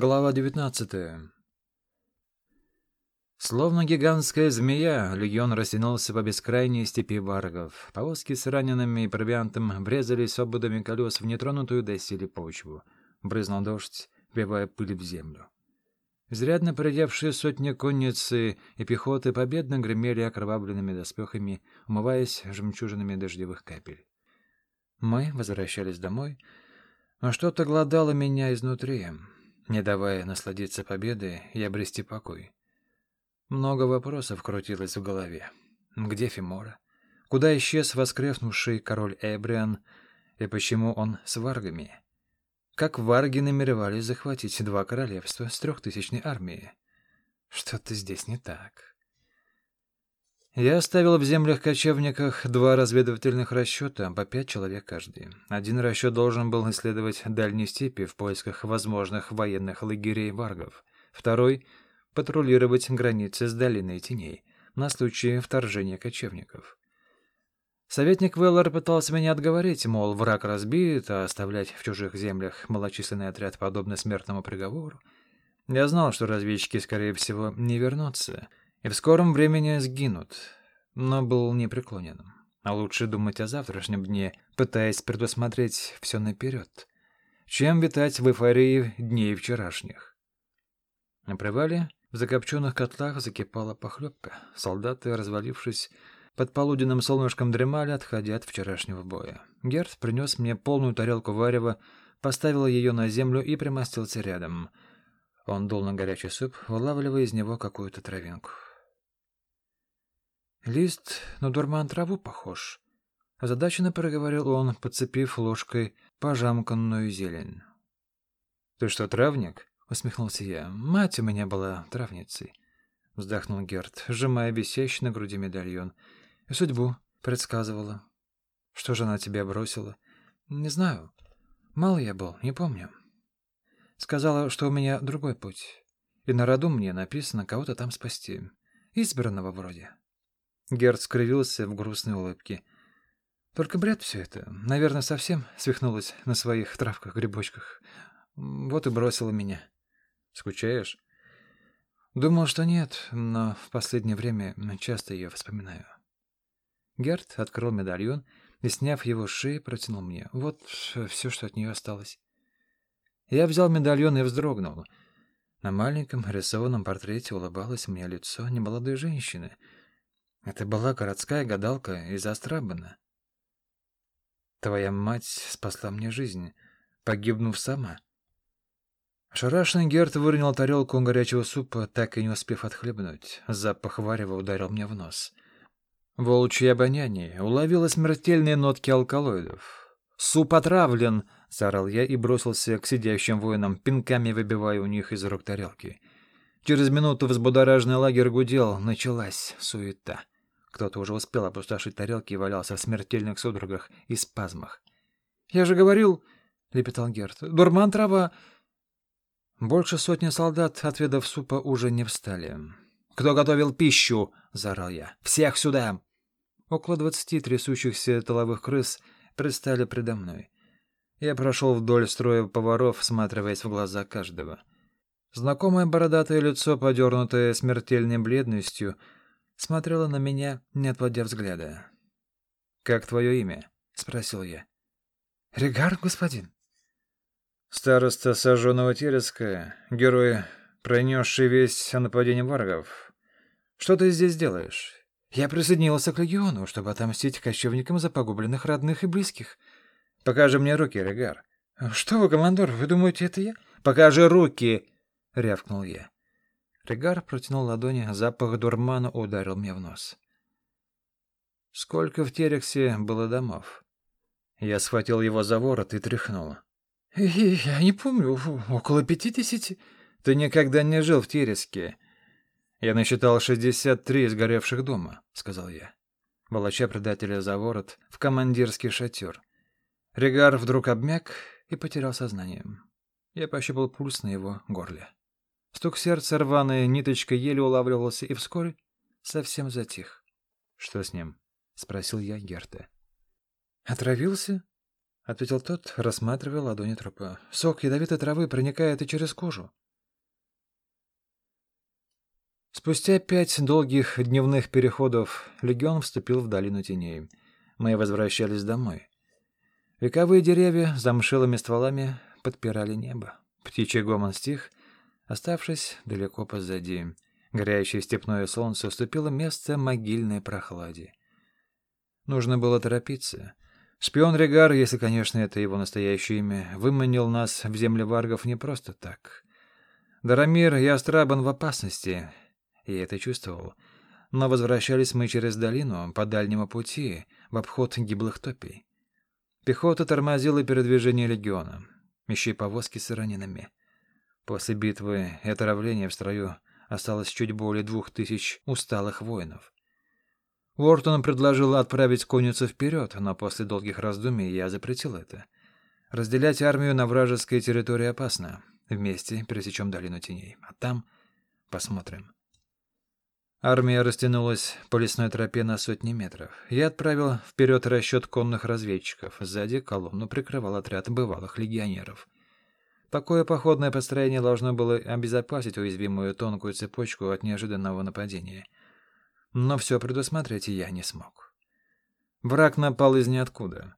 Глава 19 Словно гигантская змея, легион растянулся по бескрайней степи варгов. Повозки с ранеными и провиантом врезались ободами колес в нетронутую доселе почву. Брызнул дождь, вбивая пыль в землю. Изрядно проредевшие сотни конницы и пехоты победно гремели окровавленными доспехами, умываясь жемчужинами дождевых капель. Мы возвращались домой, но что-то глодало меня изнутри не давая насладиться победой и обрести покой. Много вопросов крутилось в голове. Где Фимора? Куда исчез воскреснувший король Эбриан? И почему он с варгами? Как варги намеревались захватить два королевства с трехтысячной армией? Что-то здесь не так. Я оставил в землях кочевниках два разведывательных расчета, по пять человек каждый. Один расчет должен был исследовать дальние степи в поисках возможных военных лагерей варгов. Второй — патрулировать границы с долиной теней на случай вторжения кочевников. Советник Веллар пытался меня отговорить, мол, враг разбит, а оставлять в чужих землях малочисленный отряд подобно смертному приговору. Я знал, что разведчики, скорее всего, не вернутся — и в скором времени сгинут, но был непреклонен. А лучше думать о завтрашнем дне, пытаясь предусмотреть все наперед, чем витать в эйфории дней вчерашних. На привале в закопченных котлах закипала похлебка. Солдаты, развалившись под полуденным солнышком, дремали, отходя от вчерашнего боя. Герд принес мне полную тарелку варева, поставил ее на землю и примостился рядом. Он дул на горячий суп, вылавливая из него какую-то травинку. Лист на дурман траву похож. Озадаченно проговорил он, подцепив ложкой пожамканную зелень. — Ты что, травник? — усмехнулся я. — Мать у меня была травницей. — вздохнул Герт, сжимая висящий на груди медальон. — И судьбу предсказывала. Что же она тебя бросила? — Не знаю. Мало я был, не помню. Сказала, что у меня другой путь. И на роду мне написано кого-то там спасти. Избранного вроде. Герд скривился в грустной улыбке. Только бред все это. Наверное, совсем свихнулась на своих травках-грибочках. Вот и бросила меня. Скучаешь? Думал, что нет, но в последнее время часто ее вспоминаю. Герд открыл медальон и, сняв его с шеи, протянул мне. Вот все, что от нее осталось. Я взял медальон и вздрогнул. На маленьком рисованном портрете улыбалось мне лицо немолодой женщины — это была городская гадалка из Астрабана. Твоя мать спасла мне жизнь, погибнув сама. Шарашный Герт выронил тарелку горячего супа, так и не успев отхлебнуть. Запах варева ударил мне в нос. Волчье обоняние уловило смертельные нотки алкалоидов. «Суп отравлен!» — заорал я и бросился к сидящим воинам, пинками выбивая у них из рук тарелки. Через минуту взбудораженный лагерь гудел, началась суета. Кто-то уже успел опустошить тарелки и валялся в смертельных судорогах и спазмах. «Я же говорил...» — лепетал Герт. «Дурман трава...» Больше сотни солдат, отведав супа, уже не встали. «Кто готовил пищу?» — заорал я. «Всех сюда!» Около двадцати трясущихся тыловых крыс предстали предо мной. Я прошел вдоль строя поваров, всматриваясь в глаза каждого. Знакомое бородатое лицо, подернутое смертельной бледностью — смотрела на меня, не отводя взгляда. «Как твое имя?» — спросил я. «Регар, господин». «Староста сожженного Тереска, герой, пронесший весть о нападении варгов. Что ты здесь делаешь?» «Я присоединился к легиону, чтобы отомстить кочевникам за погубленных родных и близких». «Покажи мне руки, Регар». «Что вы, командор, вы думаете, это я?» «Покажи руки!» — рявкнул я. Ригар протянул ладони, запах дурмана ударил мне в нос. Сколько в Терексе было домов? Я схватил его за ворот и тряхнул. «Я не помню, около пятидесяти». «Ты никогда не жил в Тереске». «Я насчитал шестьдесят три сгоревших дома», — сказал я, волоча предателя за ворот в командирский шатер. Ригар вдруг обмяк и потерял сознание. Я пощупал пульс на его горле. Стук сердца рваная ниточка еле улавливался и вскоре совсем затих. — Что с ним? — спросил я Герта. — Отравился? — ответил тот, рассматривая ладони трупа. — Сок ядовитой травы проникает и через кожу. Спустя пять долгих дневных переходов легион вступил в долину теней. Мы возвращались домой. Вековые деревья с замшелыми стволами подпирали небо. Птичий гомон стих, оставшись далеко позади. Горящее степное солнце уступило место могильной прохладе. Нужно было торопиться. Шпион Регар, если, конечно, это его настоящее имя, выманил нас в земли варгов не просто так. Дарамир и Астрабан в опасности, я это чувствовал. Но возвращались мы через долину, по дальнему пути, в обход гиблых топий. Пехота тормозила передвижение легиона, еще и повозки с ранеными. После битвы и отравления в строю осталось чуть более двух тысяч усталых воинов. Уортон предложил отправить конницу вперед, но после долгих раздумий я запретил это. Разделять армию на вражеской территории опасно. Вместе пересечем долину теней. А там посмотрим. Армия растянулась по лесной тропе на сотни метров. Я отправил вперед расчет конных разведчиков. Сзади колонну прикрывал отряд бывалых легионеров. Такое походное построение должно было обезопасить уязвимую тонкую цепочку от неожиданного нападения — но все предусмотреть я не смог. Враг напал из ниоткуда.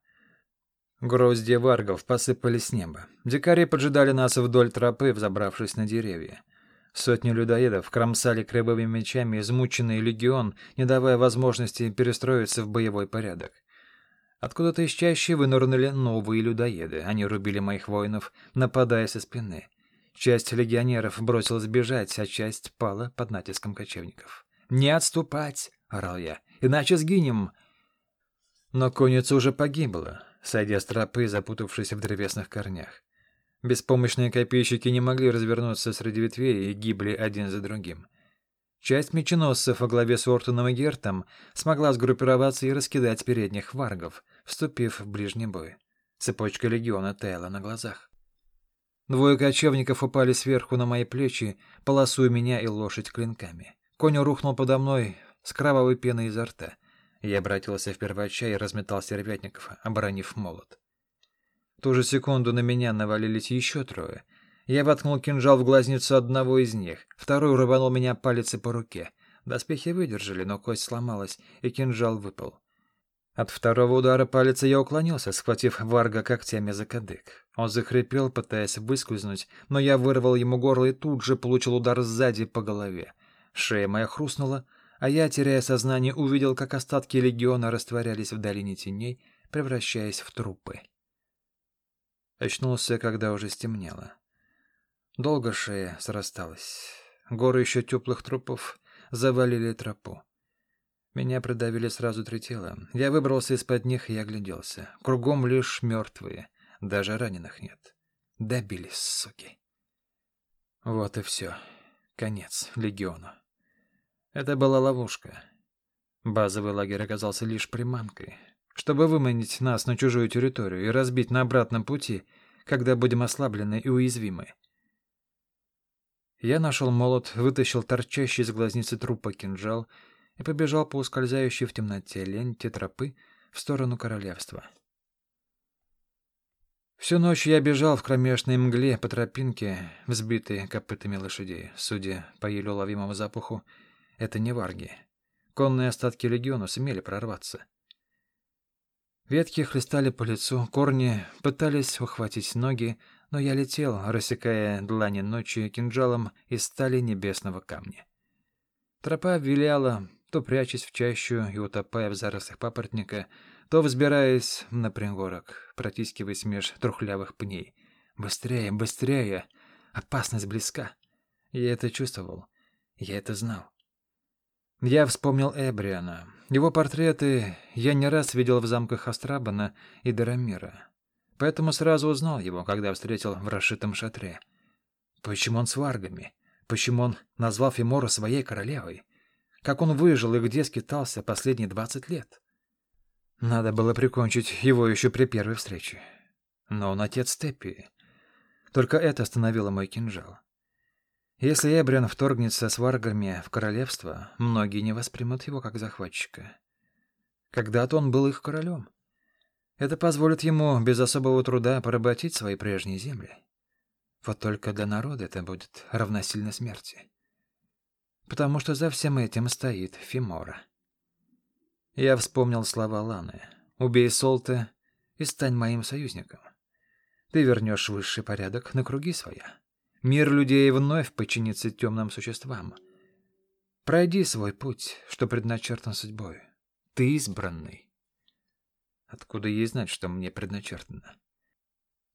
Гроздья варгов посыпались с неба. Дикари поджидали нас вдоль тропы, взобравшись на деревья. Сотни людоедов кромсали кривыми мечами измученный легион, не давая возможности перестроиться в боевой порядок. Откуда-то из чащи вынырнули новые людоеды. Они рубили моих воинов, нападая со спины. Часть легионеров бросилась бежать, а часть пала под натиском кочевников. «Не отступать!» — орал я. «Иначе сгинем!» Но конница уже погибла, сойдя с тропы, запутавшись в древесных корнях. Беспомощные копейщики не могли развернуться среди ветвей и гибли один за другим. Часть меченосцев во главе с Ортоном и Гертом смогла сгруппироваться и раскидать передних варгов, вступив в ближний бой. Цепочка легиона таяла на глазах. Двое кочевников упали сверху на мои плечи, полосуя меня и лошадь клинками. Конь рухнул подо мной с кровавой пеной изо рта. Я обратился в первача и разметал сервятников, оборонив молот. В ту же секунду на меня навалились еще трое. Я воткнул кинжал в глазницу одного из них, второй рванул меня палец по руке. Доспехи выдержали, но кость сломалась, и кинжал выпал. От второго удара палец я уклонился, схватив Варга когтями за кадык. Он захрипел, пытаясь выскользнуть, но я вырвал ему горло и тут же получил удар сзади по голове. Шея моя хрустнула, а я, теряя сознание, увидел, как остатки легиона растворялись в долине теней, превращаясь в трупы. Очнулся, когда уже стемнело. Долго шея срасталась. Горы еще теплых трупов завалили тропу. Меня придавили сразу три тела. Я выбрался из-под них и огляделся. Кругом лишь мертвые. Даже раненых нет. Добились, суки. Вот и все. Конец легиону. Это была ловушка. Базовый лагерь оказался лишь приманкой, чтобы выманить нас на чужую территорию и разбить на обратном пути, когда будем ослаблены и уязвимы. Я нашел молот, вытащил торчащий из глазницы трупа кинжал и побежал по ускользающей в темноте ленте тропы в сторону королевства. Всю ночь я бежал в кромешной мгле по тропинке, взбитой копытами лошадей. Судя по еле уловимому запаху, это не варги. Конные остатки легиона сумели прорваться. Ветки хлестали по лицу, корни пытались ухватить ноги, но я летел, рассекая длани ночи кинжалом из стали небесного камня. Тропа виляла, то прячась в чащу и утопая в зарослях папоротника, то взбираясь на пригорок, протискиваясь меж трухлявых пней. Быстрее, быстрее! Опасность близка. Я это чувствовал. Я это знал. Я вспомнил Эбриана. Его портреты я не раз видел в замках Астрабана и Дарамира. Поэтому сразу узнал его, когда встретил в расшитом шатре. Почему он с варгами? Почему он назвал Фимора своей королевой? Как он выжил и где скитался последние двадцать лет? Надо было прикончить его еще при первой встрече. Но он отец Степпи. Только это остановило мой кинжал. Если Эбриан вторгнется с варгами в королевство, многие не воспримут его как захватчика. Когда-то он был их королем. Это позволит ему без особого труда поработить свои прежние земли. Вот только для народа это будет равносильно смерти. потому что за всем этим стоит Фимора. Я вспомнил слова Ланы. «Убей Солта и стань моим союзником. Ты вернешь высший порядок на круги своя. Мир людей вновь подчинится темным существам. Пройди свой путь, что предначертан судьбой. Ты избранный. Откуда ей знать, что мне предначертано?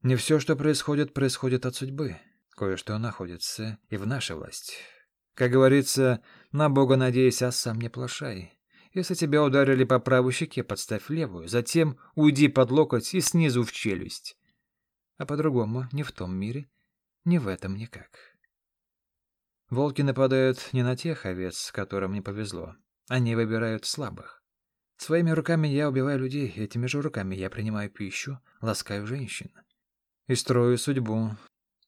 Не все, что происходит, происходит от судьбы. Кое-что находится и в нашей власти. Как говорится, на Бога надейся, а сам не плашай. Если тебя ударили по правой щеке, подставь левую, затем уйди под локоть и снизу в челюсть. А по-другому не в том мире, не в этом никак. Волки нападают не на тех овец, которым не повезло. Они выбирают слабых. Своими руками я убиваю людей, этими же руками я принимаю пищу, ласкаю женщин. И строю судьбу,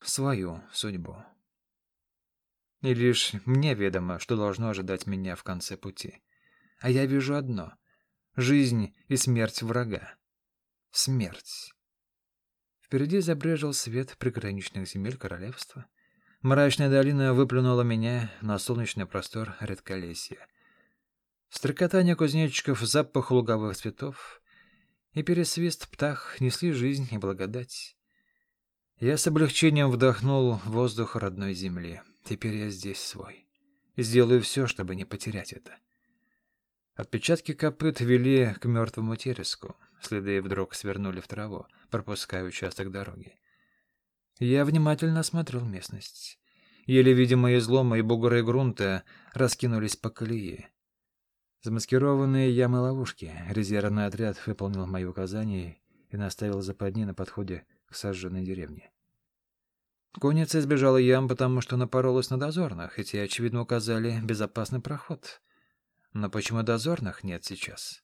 свою судьбу. И лишь мне ведомо, что должно ожидать меня в конце пути. А я вижу одно — жизнь и смерть врага. Смерть. Впереди забрежил свет приграничных земель королевства. Мрачная долина выплюнула меня на солнечный простор редколесья. Стрекотание кузнечиков, запах луговых цветов и пересвист птах несли жизнь и благодать. Я с облегчением вдохнул воздух родной земли. Теперь я здесь свой. Сделаю все, чтобы не потерять это. Отпечатки копыт вели к мертвому тереску. Следы вдруг свернули в траву, пропуская участок дороги. Я внимательно осмотрел местность. Еле видимые изломы и бугры грунта раскинулись по колее. Замаскированные ямы-ловушки. Резервный отряд выполнил мои указания и наставил западни на подходе к сожженной деревне. Конница избежала ям, потому что напоролась на дозорных, эти, очевидно, указали безопасный проход. Но почему дозорных нет сейчас?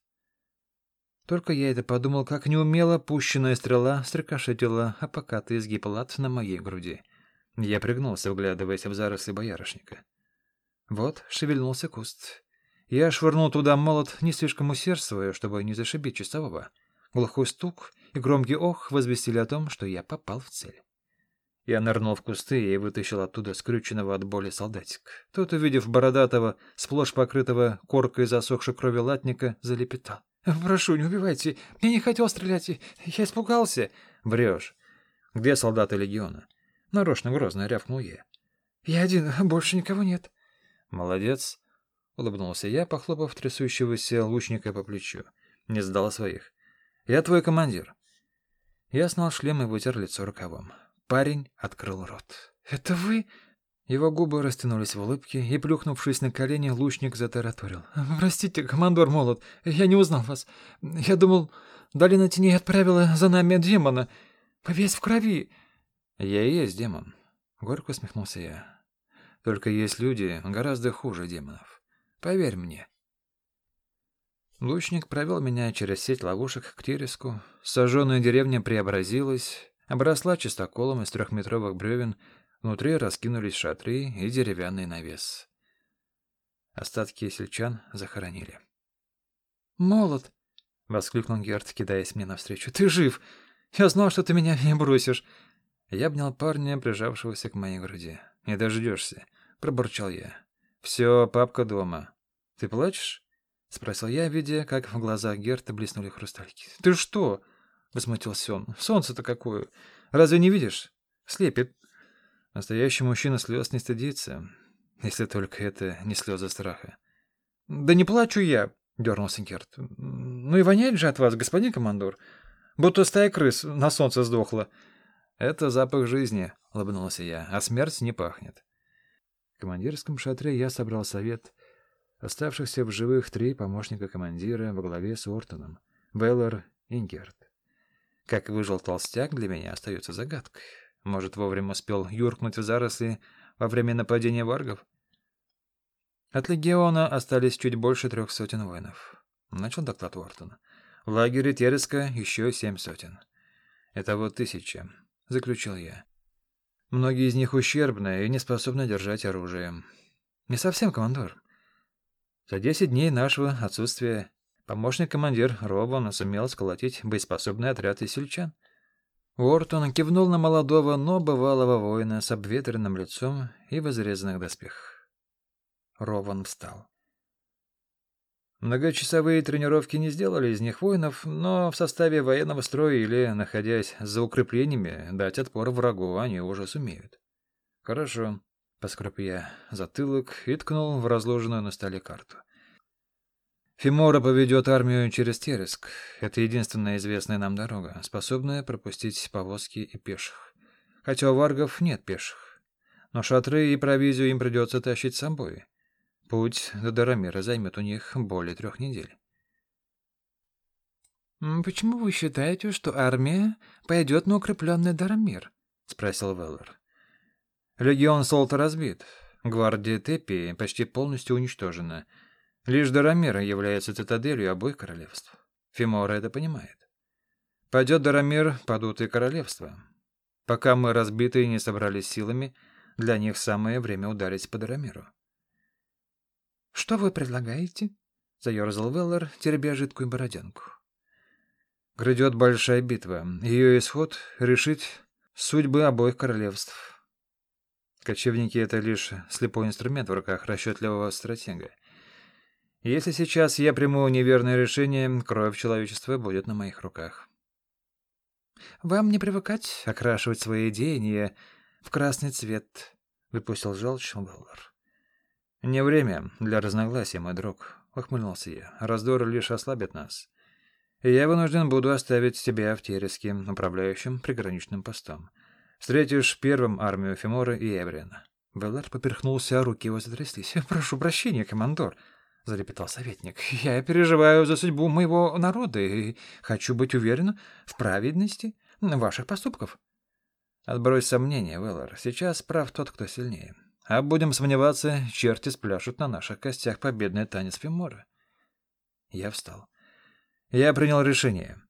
Только я это подумал, как неумело пущенная стрела стрекошетила а покатый изгиб лад на моей груди. Я пригнулся, вглядываясь в заросли боярышника. Вот шевельнулся куст. Я швырнул туда молот, не слишком усердствуя, чтобы не зашибить часового. Глухой стук и громкий ох возвестили о том, что я попал в цель. Я нырнул в кусты и вытащил оттуда скрюченного от боли солдатик. Тот, увидев бородатого, сплошь покрытого коркой засохшей крови латника, залепетал. «Прошу, не убивайте. Я не хотел стрелять. Я испугался». «Врешь. Где солдаты легиона?» Нарочно грозно рявкнул я. «Я один, больше никого нет». «Молодец», — улыбнулся я, похлопав трясущегося лучника по плечу. Не сдал своих. «Я твой командир». Я снял шлем и вытер лицо рукавом. Парень открыл рот. «Это вы?» Его губы растянулись в улыбке, и, плюхнувшись на колени, лучник затараторил. «Простите, командор Молот, я не узнал вас. Я думал, долина теней отправила за нами демона. Вы весь в крови». «Я и есть демон», — горько усмехнулся я. «Только есть люди гораздо хуже демонов. Поверь мне». Лучник провел меня через сеть ловушек к Тереску. Сожженная деревня преобразилась, обросла чистоколом из трехметровых бревен, Внутри раскинулись шатры и деревянный навес. Остатки сельчан захоронили. «Молот!» — воскликнул Герт, кидаясь мне навстречу. «Ты жив! Я знал, что ты меня не бросишь!» Я обнял парня, прижавшегося к моей груди. «Не дождешься!» — пробурчал я. «Все, папка дома. Ты плачешь?» — спросил я, видя, как в глазах Герта блеснули хрустальки. «Ты что?» — возмутился он. «Солнце-то какое! Разве не видишь? Слепит!» Настоящий мужчина слез не стыдится, если только это не слезы страха. — Да не плачу я, — дернулся Герт. — Ну и воняет же от вас, господин командор. Будто стая крыс на солнце сдохла. — Это запах жизни, — улыбнулся я, — а смерть не пахнет. В командирском шатре я собрал совет оставшихся в живых три помощника командира во главе с Ортоном, Веллер и Герт. Как выжил толстяк, для меня остается загадкой. Может, вовремя успел юркнуть в заросли во время нападения варгов? От легиона остались чуть больше трех сотен воинов. Начал доклад Уортон. В лагере Тереска еще семь сотен. Вот тысяча, заключил я. Многие из них ущербны и не способны держать оружие. Не совсем, командор. За десять дней нашего отсутствия помощник-командир Робан сумел сколотить боеспособный отряд из сельчан. Уортон кивнул на молодого, но бывалого воина с обветренным лицом и в изрезанных доспехах. Рован встал. Многочасовые тренировки не сделали из них воинов, но в составе военного строя или, находясь за укреплениями, дать отпор врагу они уже сумеют. Хорошо. Поскреб я затылок и ткнул в разложенную на столе карту. Фимора поведет армию через Тереск. Это единственная известная нам дорога, способная пропустить повозки и пеших. Хотя у варгов нет пеших. Но шатры и провизию им придется тащить с собой. Путь до Дарамира займет у них более трех недель. «Почему вы считаете, что армия пойдет на укрепленный Дарамир?» — спросил Веллер. «Легион Солта разбит. Гвардия Тепи почти полностью уничтожена. Лишь Дарамир является цитаделью обоих королевств. Фимора это понимает. Пойдет Дарамир, падут и королевства. Пока мы разбиты и не собрались силами, для них самое время ударить по Дарамиру. «Что вы предлагаете?» — заерзал Веллер, теребя жидкую бороденку. «Грядет большая битва. Ее исход — решить судьбы обоих королевств. Кочевники — это лишь слепой инструмент в руках расчетливого стратега. Если сейчас я приму неверное решение, кровь человечества будет на моих руках». «Вам не привыкать окрашивать свои идеи в красный цвет», — выпустил желчь Веллер. «Не время для разногласий, мой друг», — ухмыльнулся я. «Раздор лишь ослабит нас. Я вынужден буду оставить тебя в Тереске, управляющим приграничным постом. Встретишь первым армию Фимора и Эвриана». Беллар поперхнулся, а руки его затряслись. «Прошу прощения, командор», — залепетал советник. «Я переживаю за судьбу моего народа и хочу быть уверен в праведности ваших поступков». «Отбрось сомнения, Веллар. Сейчас прав тот, кто сильнее. А будем сомневаться, черти спляшут на наших костях победный танец Фимора. Я встал. Я принял решение.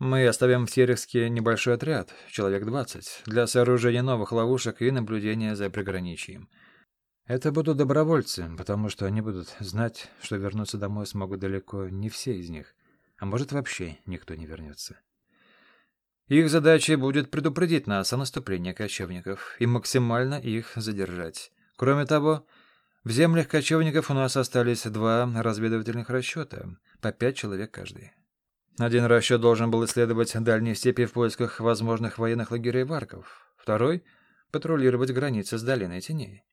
Мы оставим в Терекске небольшой отряд, человек двадцать, для сооружения новых ловушек и наблюдения за приграничием. Это будут добровольцы, потому что они будут знать, что вернуться домой смогут далеко не все из них, а может вообще никто не вернется. Их задачей будет предупредить нас о наступлении кочевников и максимально их задержать. Кроме того, в землях кочевников у нас остались два разведывательных расчета, по пять человек каждый. Один расчет должен был исследовать дальние степи в поисках возможных военных лагерей варков, второй — патрулировать границы с долиной теней.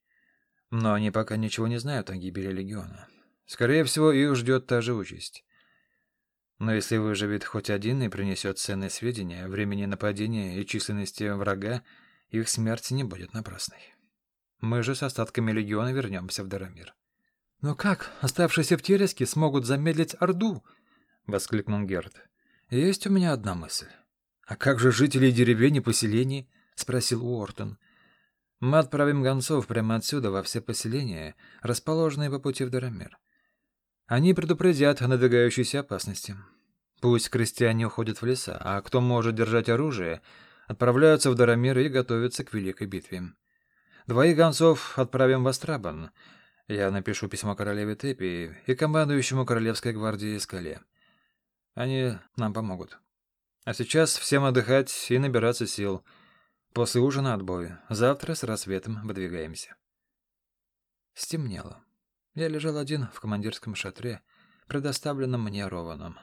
Но они пока ничего не знают о гибели легиона. Скорее всего, их ждет та же участь. Но если выживет хоть один и принесет ценные сведения, времени нападения и численности врага, их смерть не будет напрасной. Мы же с остатками легиона вернемся в Дарамир. — Но как оставшиеся в Тереске смогут замедлить Орду? — воскликнул Герд. — Есть у меня одна мысль. — А как же жители деревень и поселений? — спросил Уортон. — Мы отправим гонцов прямо отсюда во все поселения, расположенные по пути в Дарамир. Они предупредят о надвигающейся опасности. Пусть крестьяне уходят в леса, а кто может держать оружие, отправляются в Дарамир и готовятся к великой битве. Двоих гонцов отправим в Астрабан. Я напишу письмо королеве Тепи и командующему Королевской гвардии Скале. Они нам помогут. А сейчас всем отдыхать и набираться сил. После ужина отбой. Завтра с рассветом выдвигаемся. Стемнело. Я лежал один в командирском шатре, предоставленном мне Рованом.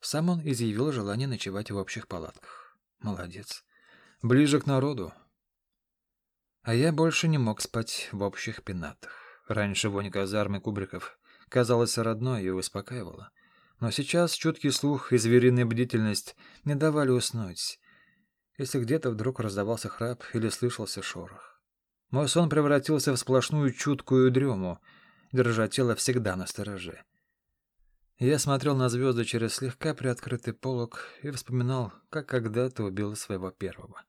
Сам он изъявил желание ночевать в общих палатках. Молодец. Ближе к народу. А я больше не мог спать в общих пенатах. Раньше вонь казармы кубриков казалась родной и успокаивала. Но сейчас чуткий слух и звериная бдительность не давали уснуть, если где-то вдруг раздавался храп или слышался шорох. Мой сон превратился в сплошную чуткую дрему — держа тело всегда на стороже. Я смотрел на звезды через слегка приоткрытый полог и вспоминал, как когда-то убил своего первого.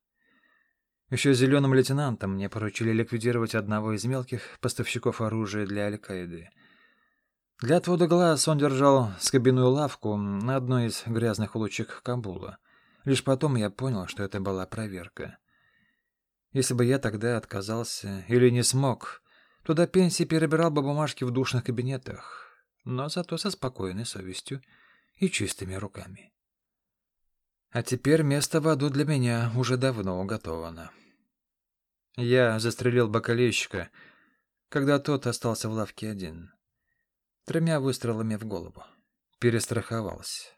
Еще зеленым лейтенантом мне поручили ликвидировать одного из мелких поставщиков оружия для Аль-Каиды. Для отвода глаз он держал скобяную лавку на одной из грязных улочек Кабула. Лишь потом я понял, что это была проверка. Если бы я тогда отказался или не смог, Туда пенсии перебирал бы бумажки в душных кабинетах, но зато со спокойной совестью и чистыми руками. А теперь место в аду для меня уже давно уготовано. Я застрелил бакалейщика, когда тот остался в лавке один. Тремя выстрелами в голову. Перестраховался.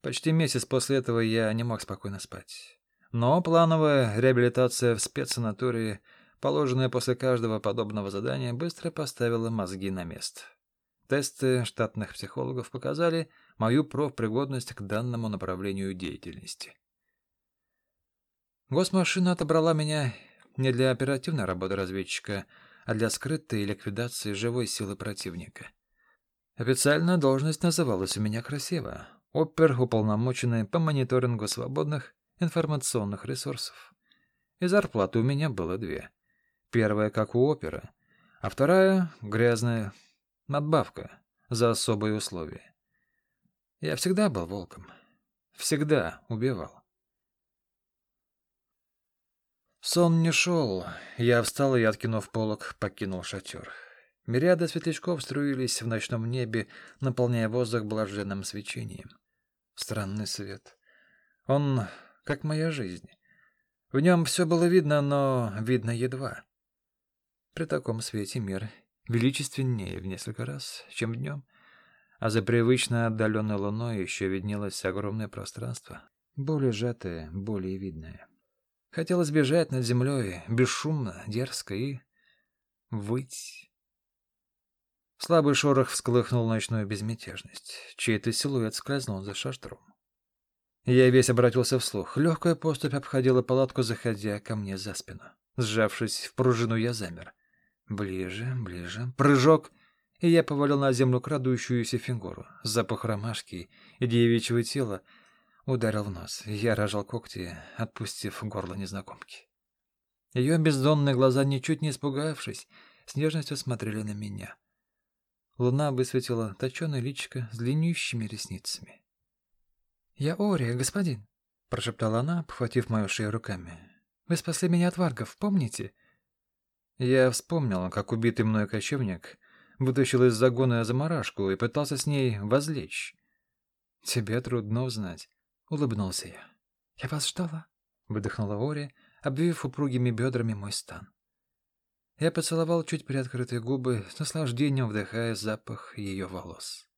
Почти месяц после этого я не мог спокойно спать. Но плановая реабилитация в спецсанатории, положенная после каждого подобного задания, быстро поставила мозги на место. Тесты штатных психологов показали мою профпригодность к данному направлению деятельности. Госмашина отобрала меня не для оперативной работы разведчика, а для скрытой ликвидации живой силы противника. Официально должность называлась у меня красиво. Опер, уполномоченный по мониторингу свободных информационных ресурсов. И зарплаты у меня было две. Первая, как у опера, а вторая — грязная надбавка за особые условия. Я всегда был волком. Всегда убивал. Сон не шел. Я встал и, откинув полог, покинул шатер. Мириады светлячков струились в ночном небе, наполняя воздух блаженным свечением. Странный свет. Он как моя жизнь. В нем все было видно, но видно едва. При таком свете мир величественнее в несколько раз, чем днем, а за привычно отдаленной луной еще виднелось огромное пространство, более сжатое, более видное. Хотелось бежать над землей, бесшумно, дерзко и... выть. Слабый шорох всколыхнул ночную безмятежность. Чей-то силуэт скользнул за шаштром. Я весь обратился вслух. Легкая поступь обходила палатку, заходя ко мне за спину. Сжавшись в пружину, я замер. Ближе, ближе. Прыжок, и я повалил на землю крадущуюся фигуру. Запах ромашки и девичьего тела ударил в нос. Я рожал когти, отпустив горло незнакомки. Ее бездонные глаза, ничуть не испугавшись, с нежностью смотрели на меня. Луна высветила точеное личико с длиннющими ресницами. «Я Ория, господин», — прошептала она, похватив мою шею руками. «Вы спасли меня от варгов, помните?» Я вспомнил, как убитый мной кочевник вытащил из загона заморашку и пытался с ней возлечь. «Тебе трудно узнать», — улыбнулся я. «Я вас ждала», — выдохнула Ори, обвив упругими бедрами мой стан. Я поцеловал чуть приоткрытые губы, с наслаждением вдыхая запах ее волос.